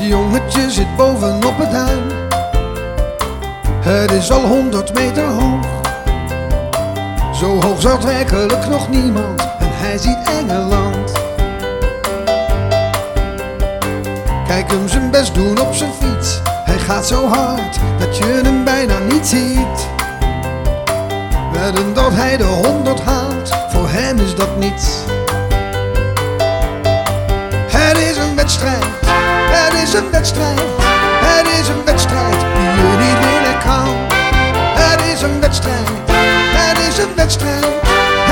jongetje zit bovenop het duin. Het is al honderd meter hoog. Zo hoog zat werkelijk nog niemand en hij ziet Engeland. Kijk hem zijn best doen op zijn fiets. Hij gaat zo hard dat je hem bijna niet ziet. Wedden dat hij de honderd haalt, voor hem is dat niets. Wedstrijd, het is een wedstrijd die je niet winnen kan. Het is een wedstrijd, het is een wedstrijd,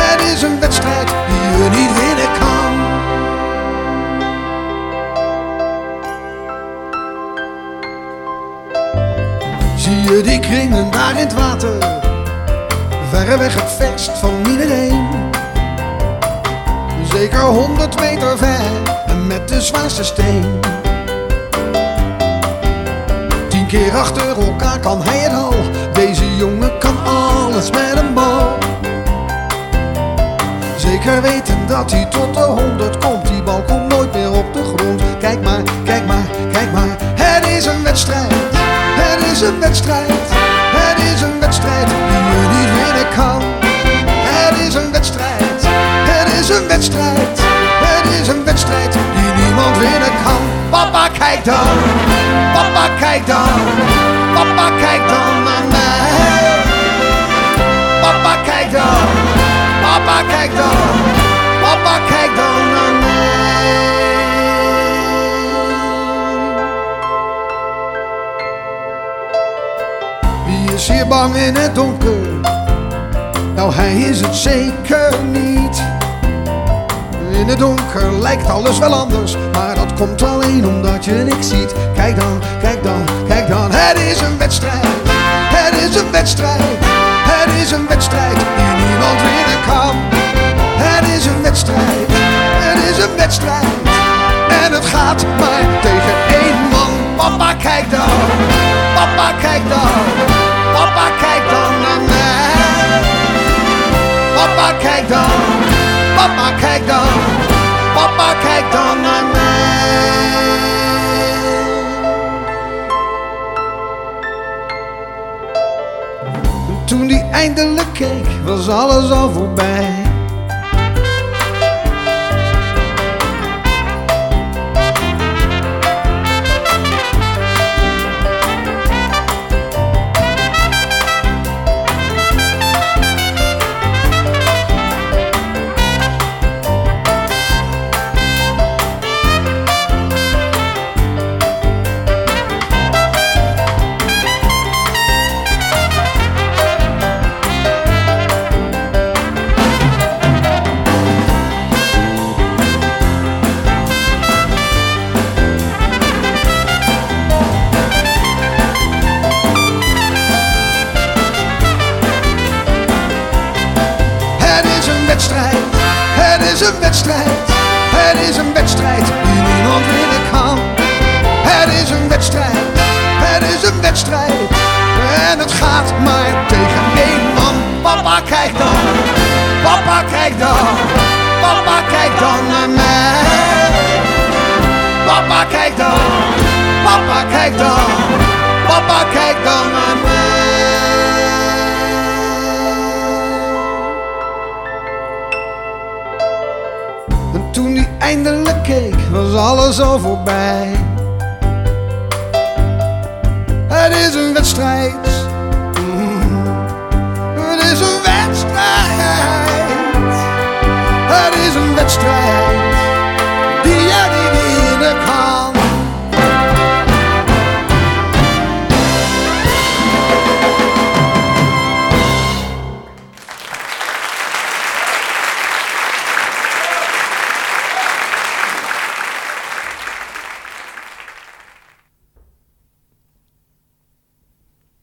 het is een wedstrijd die je niet winnen kan. Zie je die kringen daar in het water, verreweg het verst van iedereen. Zeker honderd meter ver en met de zwaarste steen. Keer achter elkaar kan hij het al. Deze jongen kan alles met een bal. Zeker weten dat hij tot de honderd komt. Die bal komt nooit meer op de grond. Kijk maar, kijk maar, kijk maar. Het is een wedstrijd. Het is een wedstrijd. Het is een wedstrijd die je niet winnen kan. Het is een wedstrijd. Het is een wedstrijd. Het is een wedstrijd die niemand winnen kan. Papa, kijk dan. Papa, kijk dan. Papa, kijk dan naar mij. Papa, kijk dan. Papa, kijk dan. Papa, kijk dan naar mij. Wie is hier bang in het donker? Nou, hij is het zeker niet. In het donker lijkt alles wel anders, maar dat komt alleen omdat je niks ziet. Kijk dan, kijk dan, kijk dan, het is een wedstrijd. Het is een wedstrijd. Het is een wedstrijd die niemand winnen kan. Het is een wedstrijd. Het is een wedstrijd. En het gaat maar tegen één man. Papa, kijk dan. Papa, kijk dan. Toen die eindelijk keek, was alles al voorbij. Papa, kijk dan, papa, kijk dan naar mij. Papa, kijk dan, papa, kijk dan, papa, kijk dan naar mij. En toen hij eindelijk keek, was alles al voorbij. Het is een wedstrijd. Het is